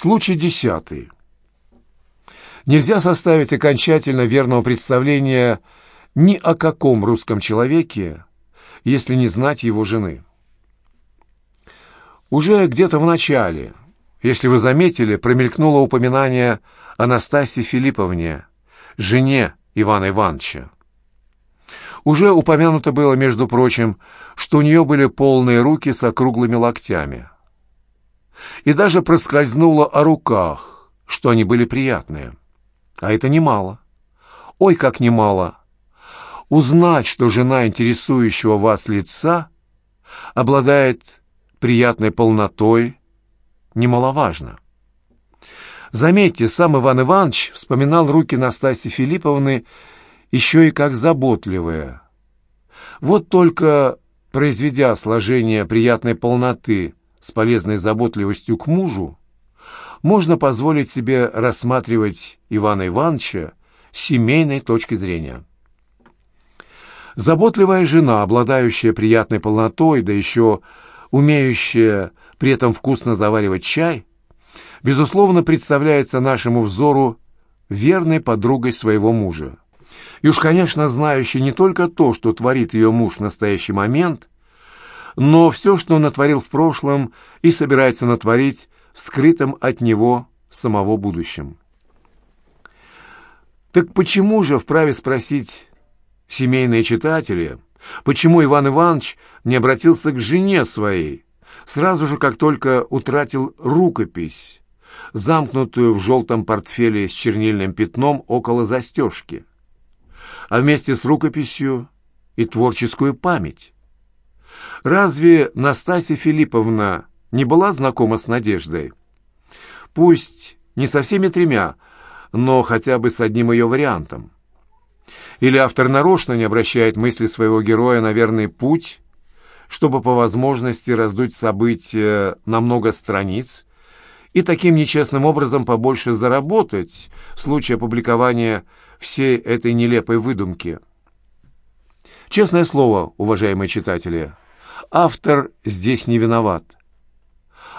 Случай десятый. Нельзя составить окончательно верного представления ни о каком русском человеке, если не знать его жены. Уже где-то в начале, если вы заметили, промелькнуло упоминание о Настасье Филипповне, жене Ивана Ивановича. Уже упомянуто было, между прочим, что у нее были полные руки с округлыми локтями. И даже проскользнуло о руках, что они были приятные. А это немало. Ой, как немало. Узнать, что жена интересующего вас лица обладает приятной полнотой, немаловажно. Заметьте, сам Иван Иванович вспоминал руки Настасьи Филипповны еще и как заботливые. Вот только, произведя сложение приятной полноты с полезной заботливостью к мужу, можно позволить себе рассматривать Ивана Ивановича с семейной точки зрения. Заботливая жена, обладающая приятной полнотой, да еще умеющая при этом вкусно заваривать чай, безусловно, представляется нашему взору верной подругой своего мужа. И уж, конечно, знающий не только то, что творит ее муж в настоящий момент, но все, что он натворил в прошлом и собирается натворить в скрытом от него самого будущем. Так почему же, вправе спросить семейные читатели, почему Иван Иванович не обратился к жене своей, сразу же, как только утратил рукопись, замкнутую в желтом портфеле с чернильным пятном около застежки? а вместе с рукописью и творческую память. Разве Настасья Филипповна не была знакома с Надеждой? Пусть не со всеми тремя, но хотя бы с одним ее вариантом. Или автор нарочно не обращает мысли своего героя на верный путь, чтобы по возможности раздуть события на много страниц и таким нечестным образом побольше заработать в случае опубликования всей этой нелепой выдумки. Честное слово, уважаемые читатели, автор здесь не виноват.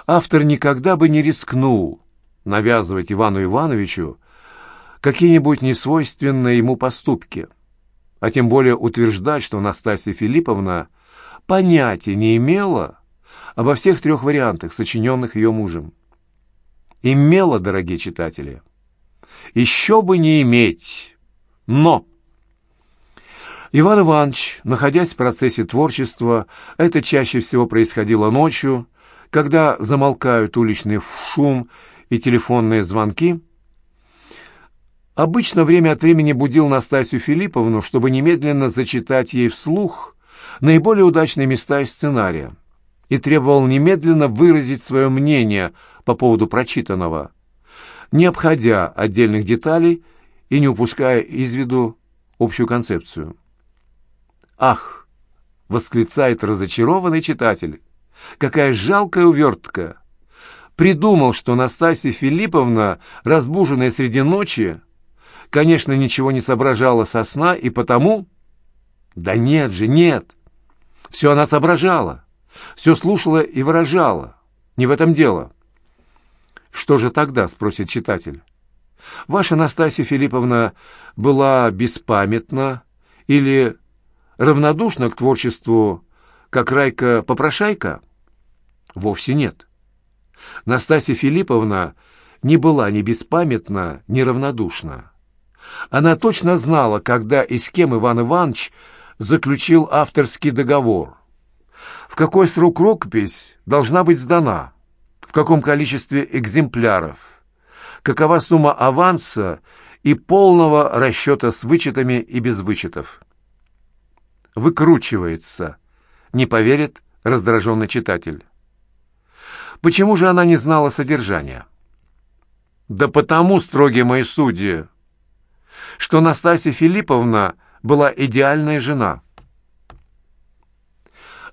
Автор никогда бы не рискнул навязывать Ивану Ивановичу какие-нибудь несвойственные ему поступки, а тем более утверждать, что Настасья Филипповна понятия не имела обо всех трех вариантах, сочиненных ее мужем. Имела, дорогие читатели. Еще бы не иметь. Но... Иван Иванович, находясь в процессе творчества, это чаще всего происходило ночью, когда замолкают уличный шум и телефонные звонки, обычно время от времени будил Настасью Филипповну, чтобы немедленно зачитать ей вслух наиболее удачные места из сценария и требовал немедленно выразить свое мнение по поводу прочитанного – не обходя отдельных деталей и не упуская из виду общую концепцию. «Ах!» — восклицает разочарованный читатель. «Какая жалкая увертка!» Придумал, что Настасья Филипповна, разбуженная среди ночи, конечно, ничего не соображала со сна, и потому... Да нет же, нет! Все она соображала, все слушала и выражала. Не в этом дело. «Что же тогда?» — спросит читатель. «Ваша Настасья Филипповна была беспамятна или равнодушна к творчеству, как Райка-попрошайка?» Вовсе нет. Настасья Филипповна не была ни беспамятна, ни равнодушна. Она точно знала, когда и с кем Иван Иванович заключил авторский договор, в какой срок рукопись должна быть сдана в каком количестве экземпляров, какова сумма аванса и полного расчета с вычетами и без вычетов. Выкручивается, не поверит раздраженный читатель. Почему же она не знала содержания? Да потому, строгие мои судьи, что Настасья Филипповна была идеальная жена.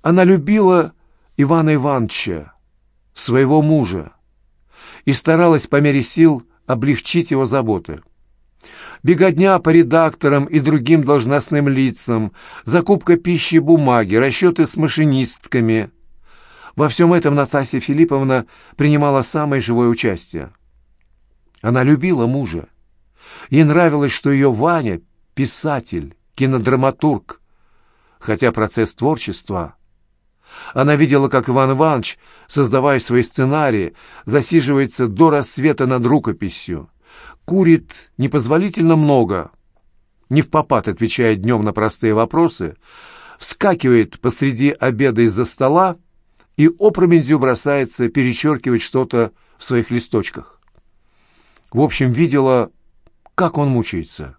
Она любила Ивана Ивановича, своего мужа и старалась по мере сил облегчить его заботы. Бегодня по редакторам и другим должностным лицам, закупка пищи и бумаги, расчеты с машинистками. Во всем этом Настасья Филипповна принимала самое живое участие. Она любила мужа. Ей нравилось, что ее Ваня — писатель, кинодраматург, хотя процесс творчества... Она видела, как Иван Иванович, создавая свои сценарии, засиживается до рассвета над рукописью, курит непозволительно много, не в попад отвечая днем на простые вопросы, вскакивает посреди обеда из-за стола и опрометью бросается перечеркивать что-то в своих листочках. В общем, видела, как он мучается.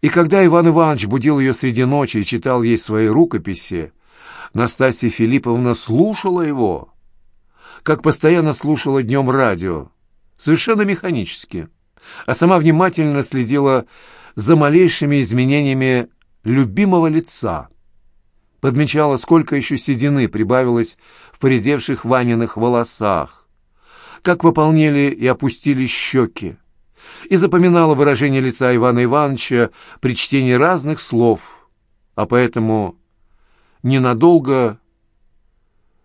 И когда Иван Иванович будил ее среди ночи и читал ей свои рукописи, Настасья Филипповна слушала его, как постоянно слушала днем радио, совершенно механически, а сама внимательно следила за малейшими изменениями любимого лица. Подмечала, сколько еще седины прибавилось в поредевших Ваниных волосах, как выполнели и опустили щеки, и запоминала выражение лица Ивана Ивановича при чтении разных слов, а поэтому ненадолго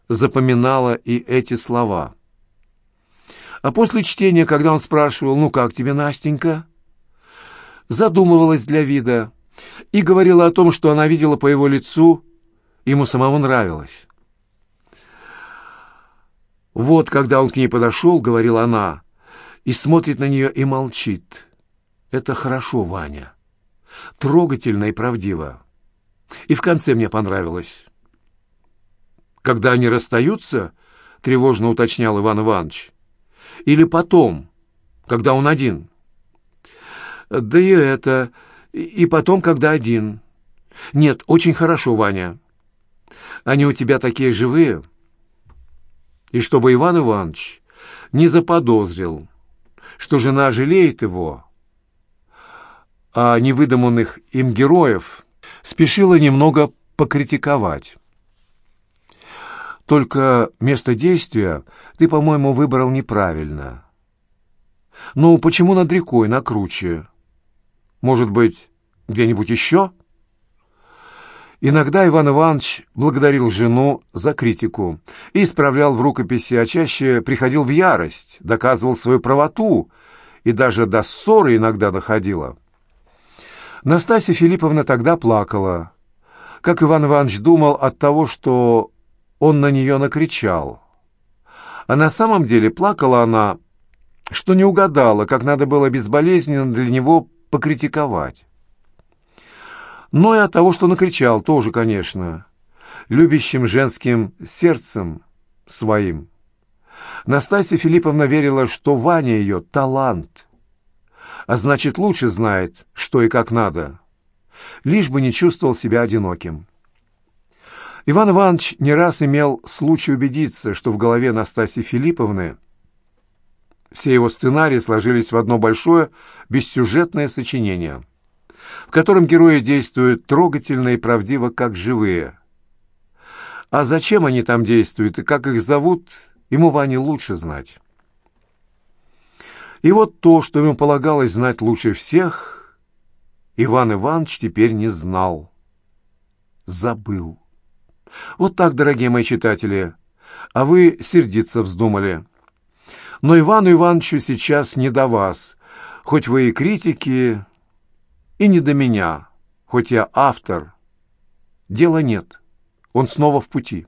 запоминала и эти слова. А после чтения, когда он спрашивал «Ну как тебе, Настенька?», задумывалась для вида и говорила о том, что она видела по его лицу, ему самому нравилось. «Вот, когда он к ней подошел, — говорила она, — и смотрит на нее и молчит. Это хорошо, Ваня. Трогательно и правдиво. И в конце мне понравилось. Когда они расстаются, — тревожно уточнял Иван Иванович, — или потом, когда он один — да и это... И потом, когда один. Нет, очень хорошо, Ваня. Они у тебя такие живые. И чтобы Иван Иванович не заподозрил, что жена жалеет его, а невыдуманных им героев спешила немного покритиковать. Только место действия ты, по-моему, выбрал неправильно. Ну, почему над рекой, на круче? Может быть, где-нибудь еще? Иногда Иван Иванович благодарил жену за критику и исправлял в рукописи, а чаще приходил в ярость, доказывал свою правоту и даже до ссоры иногда доходило. Настасья Филипповна тогда плакала. Как Иван Иванович думал от того, что он на нее накричал. А на самом деле плакала она, что не угадала, как надо было безболезненно для него покритиковать. Но и от того, что накричал, тоже, конечно, любящим женским сердцем своим. Настасья Филипповна верила, что Ваня ее талант, а значит, лучше знает, что и как надо, лишь бы не чувствовал себя одиноким. Иван Иванович не раз имел случай убедиться, что в голове Настасьи Филипповны – все его сценарии сложились в одно большое бессюжетное сочинение, в котором герои действуют трогательно и правдиво, как живые. А зачем они там действуют и как их зовут, ему Ване лучше знать. И вот то, что ему полагалось знать лучше всех, Иван Иванович теперь не знал. Забыл. Вот так, дорогие мои читатели, а вы сердиться вздумали. Но Ивану Ивановичу сейчас не до вас, хоть вы и критики, и не до меня, хоть я автор. Дела нет, он снова в пути.